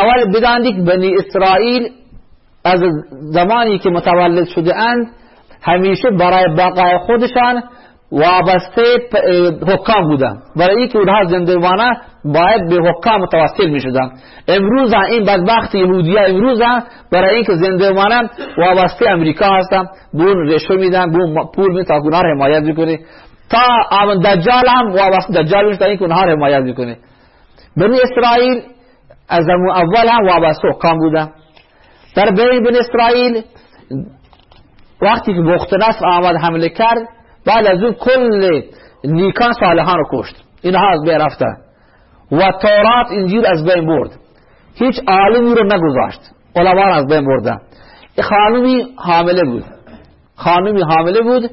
اول بدانید بنی اسرائیل از زمانی که متولد شده اند همیشه برای بقای خودشان وابسته حکام بودن برای اینکه اونها زندگانه باید به حکام متوسل می شدن امروز این بدبخت یهودی امروز برای اینکه زندگانه وابسته امریکا هستن بون رشو میدن بون پول می تا گناه حمایت می‌کنه تا دجال هم وابسته دجال میشه تا اینکه اونها حمایت می‌کنه بنی اسرائیل از اول هم وابسته حکام بودن در بین بنی اسرائیل وقتی که بخت نصر آمد حمله کرد بعد از اون کل نیکان صالحان رو کشت. اینها از بین رفتن و تورات انجیل از بین برد. هیچ عالمی رو نگذاشت. علما از بین بردن خانمی حامله بود. خانمی حامله بود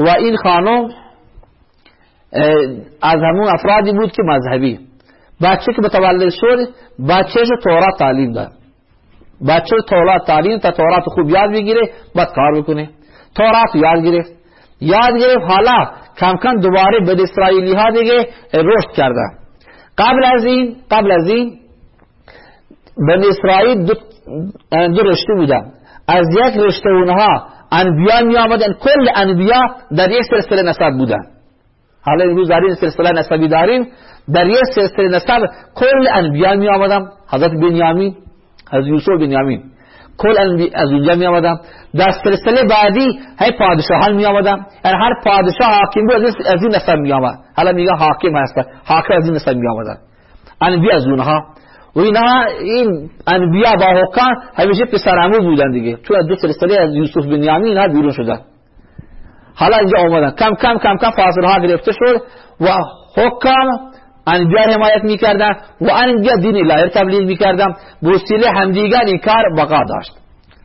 و این خانم از همون افرادی بود که مذهبی. بچه که متولد شد بچهش تورات تعلیم داد. بچه تورات تعلیم تا تورات خوب یاد بگیره بعد کار بکنه. تورات یاد گرفت. یاد گرفت حالا کم کم دوباره به اسرائیلی ها دیگه رشد کردن. قبل از این قبل از این بنی اسرائیل دو, دو رشته بودن. از یک رشته اونها انبیا می آمدن کل انبیا در یک سلسله نسب بودن. حالا امروز در این سلسله نسبی داریم. در یک سلسله نسب کل انبیا می آمدن حضرت بنیامین از یوسف بنیامین. کل از اونجا می آمدن در سلسله بعدی های پادشاهان می آمدن یعنی هر پادشاه حاکم بود از این نسب می آمد. حالا میگه حاکم هست. حاکم از این نسب می آمدن. انبیا از اونها. و اینها این انبیا با حکام همیشه پسرعمو بودن دیگه. تو از دو سلسله از یوسف بنیامین اینها بیرون شدن. حالا اینجا آمدن کم کم کم کم فاصله ها گرفته شد و حکام انبیا حمایت می‌کردن و انبیا دین الهی تبلیغ می‌کردن. به وسیله همدیگر این کار بقا داشت.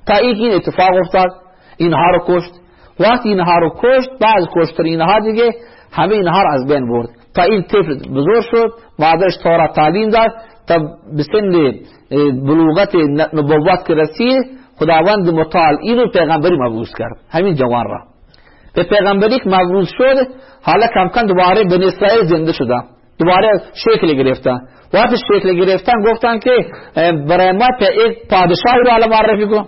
تا این اتفاق افتاد اینها رو کشت. وقتی اینها رو کشت بعد کشتر اینها دیگه همه اینها رو از بین برد. تا این طفل بزرگ شد مادرش تورات تعلیم داد. تا به بلوغت نبوت که رسید خداوند متعال اینو پیغمبری مبعوث کرد. همین جوان را. به پیغمبری که مبعوث شد حالا کم کم دوباره بنی اسرائیل زنده شدن. دوباره شکل گرفتن. وقتی شکل گرفتن گفتن که برای ما یک پادشاهی رو حالا معرفی کن.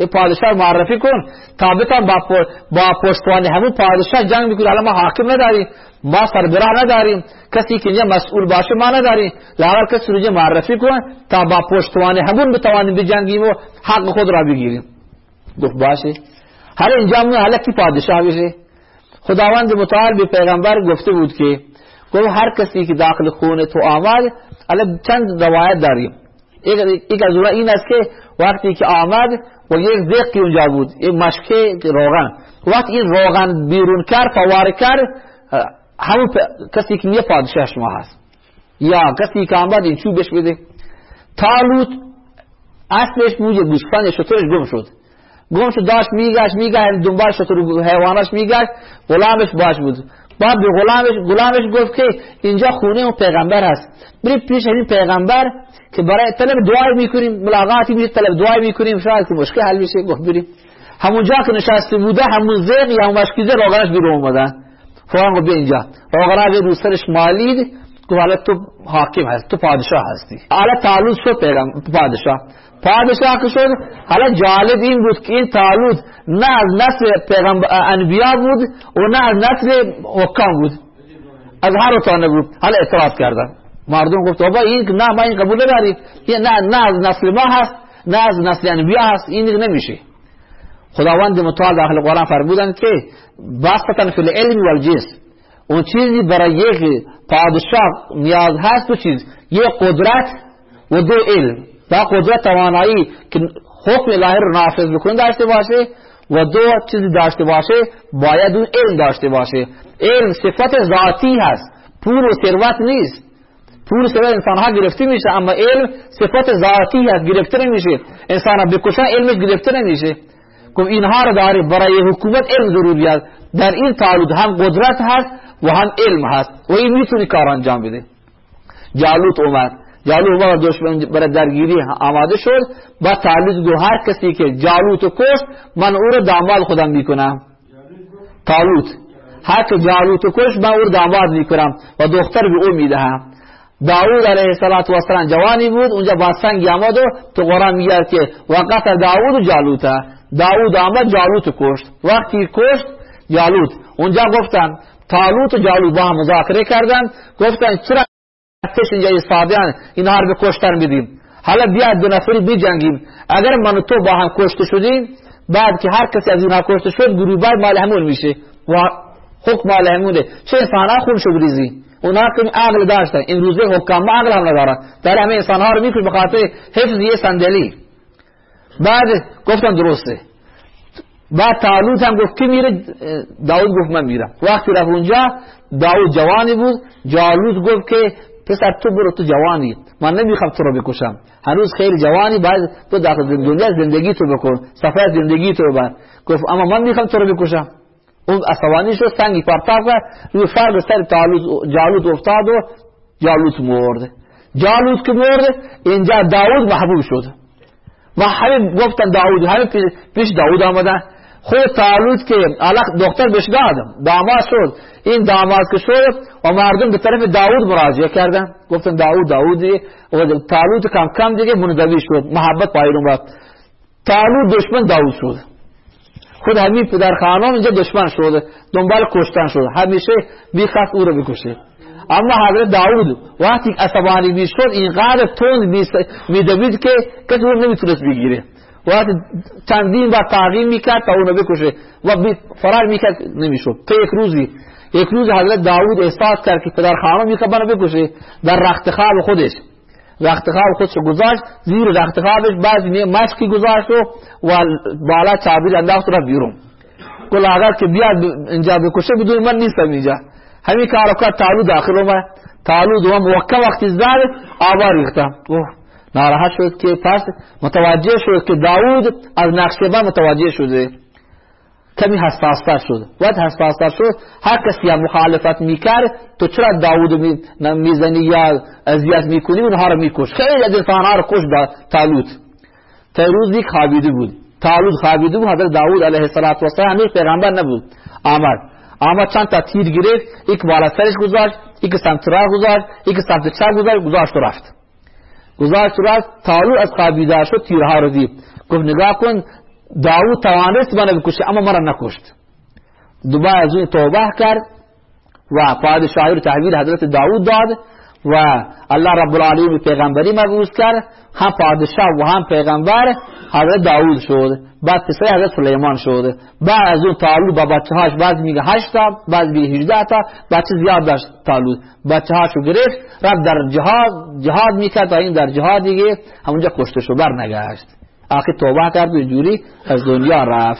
یک پادشاه معرفی کن. تا بتان با, با پشتوان همون پادشاه جنگ می‌کنه. حالا ما حاکم نداریم. ما سربراه نداریم. کسی که اینجا مسئول باشه ما نداریم. لحظه کسی رو معرفی کن تا با پشتوان همون بتوانیم بجنگیم و حق خود را بگیریم. گفت باشه. حالا اینجا حالا کی پادشاه بشه؟ خداوند متعال به پیغمبر گفته بود که گفت هر کسی که داخل خونه تو آمد الان چند روایت داریم. یک از این است که وقتی که آمد و یک زقی اونجا بود یک مشکه روغن. وقتی این روغن بیرون کرد فوار کرد همون کسی که یه پادشاه شما هست. یا کسی که آمد این چوبش بده. تالوت اصلش بود گوشفند شطورش گم شد. گم شد داشت میگشت میگشت دنبال شطور حیوانش میگشت غلامش باش بود. بعد به غلامش غلامش گفت که اینجا خونه اون پیغمبر هست. برید پیش این پیغمبر که برای طلب دعای می‌کنیم ملاقاتی میشه طلب دعای می‌کنیم شاید که مشکل حل بشه گفت بریم همونجا که نشسته بوده همون زیق یا همون مشکیزه روغنش بیرون اومدن فورا گفت اینجا. روغنش رو سرش مالید گفت حالا تو حاکم هست تو پادشاه هستی. حالا تعلوز شد پیغمبر پادشاه. پادشاه که شد حالا جالب این بود که این تعلوز نه از نسل پیغمبر انبیا بود و نه از نسل حکام بود. از هر تانه بود. حالا اعتراض کردن. مردم گفت بابا این نه ما این قبول نداریم. نه نه از نسل ما هست نه از نسل انبیا هست این نمیشه. خداوند متعال داخل قرآن فرمودن که واسطا فی العلم والجنس اون چیزی برای یک پادشاه نیاز هست دو چیز. یک قدرت و دو علم. با قدرت توانایی که حکم الهی رو نافذ بکنه داشته باشه و دو چیزی داشته باشه باید اون علم داشته باشه. علم صفت ذاتی هست. پول و ثروت نیست. پول و ثروت انسان ها گرفته میشه اما علم صفت ذاتی هست گرفته نمیشه. انسان ها بکشن علمش گرفته نمیشه. گفت اینها رو داره برای حکومت علم ضروری است. در این تعالد هم قدرت هست و هم علم هست. و این می‌تونی کار انجام بده جالوت اومد. جالوت اومد دشمن برای درگیری آماده شد. با تعالد گو هر کسی که جالوت و کشت من او رو داماد خودم می‌کنم. تالوت هر که جالوت و کشت من او رو داماد می‌کنم و دختر به او می‌دهم. داود علیه السلام جوانی بود. اونجا با سنگ آمد و تو قرآن میگه که وقت داود و جالوتا داود آمد جالوت کشت. وقتی کشت جالوت. اونجا گفتن تالوت و جالوت با هم مذاکره کردن گفتن چرا ارتش اینجا ایستادیان اینها رو به کشتن بدیم حالا بیاد دو نفری بجنگیم اگر من تو با هم کشته شدیم بعد که هر کسی از اینها کشته شد گروه مال همون میشه و حکم مال همونه چه انسان خون شو بریزی اونا که عقل داشتن این روزه حکام عقل هم ندارن در همه انسان ها رو میکش به خاطر حفظ یه صندلی بعد گفتن درسته بعد تعالوت هم گفت کی میره؟ داود گفت من میرم. وقتی رفت اونجا داود جوانی بود. جالوت گفت که پسر تو برو تو جوانی. من نمی‌خوام تو رو بکشم. هنوز خیلی جوانی بعد تو داخل دنیا زندگی تو بکن. سفر زندگی تو ببر. گفت اما من می‌خوام تو رو بکشم. اون عصبانی شد سنگی پرتاب کرد. روی فرد سر جالوت افتاد و جالوت مرد. جالوت که مرد اینجا داود محبوب شد. و همه گفتن داود همه پیش داود آمدن. خود تعالوت که علاق دختر بهش دادم داماد شد. این داماد که شد و مردم به طرف داود مراجعه کردن. گفتن داود داودی و تعالوت کم کم دیگه منزوی شد محبت پایین اومد تعالوت دشمن داود شد. خود همین پدر خانم اینجا دشمن شده دنبال کشتن شده همیشه بیخواست او رو بکشه اما حضرت داود وقتی عصبانی می شد اینقدر تند میدوید که کسی اون نمی‌تونست بگیره. وقتی چندین بار تغییر می‌کرد تا اونو بکشه. و فرار می‌کرد نمی‌شد. تا یک روزی. یک روز حضرت داود احساس کرد که پدر خانم می‌خواد منو بکشه. در رختخواب خودش. رختخواب خودش گذاشت. زیر رختخوابش بعضی مشکی گذاشت و بالا چابیر انداخت رفت بیرون. گل اگر که بیاد اینجا بکشه بدون من نیستم اینجا. همین کارو کرد تالو داخل اومد. تالو دوام موقع وقتی زد آبا ریختم ناراحت شد که پس متوجه شد که داود از نقشه متوجه شده. کمی حساستر شد. وقت حساستر شد هر کسی هم مخالفت می‌کرد تو چرا داود می‌زنی یا اذیت می‌کنی؟ اونها رو میکش. خیلی از انسانها رو کش تالوت تیروز یک خوابیده بود. تالوت خوابیده بود حضرت داود علیه السلام همیش پیغمبر نبود. آمد. آمد چند تا تیر گرفت. یک بالا سرش گذاشت یک سمت راه گذاشت یک سمت چپ گذاشت گذاشت و رفت. گذاشت رفت تالو از خوابیده شد تیرها رو دید. گفت نگاه کن داود توانست منو بکشه اما مرا نکشت. دوباره از اون توبه کرد و پادشاهی رو تحویل حضرت داود داد و الله رب العالمین پیغمبری مبعوث کرد هم پادشاه و هم پیغمبر حضرت داود شد بعد پسر حضرت سلیمان شد. بعد از اون تالود با بچه هاش بعد میگه 8 تا بعد میگه 18 تا بچه زیاد داشت تالود بچه هاشو گرفت رفت در جهاد جهاد می‌کرد تا این در جهاد دیگه همونجا کشته شد بر نگشت آخر توبه کرد و جوری از دنیا رفت.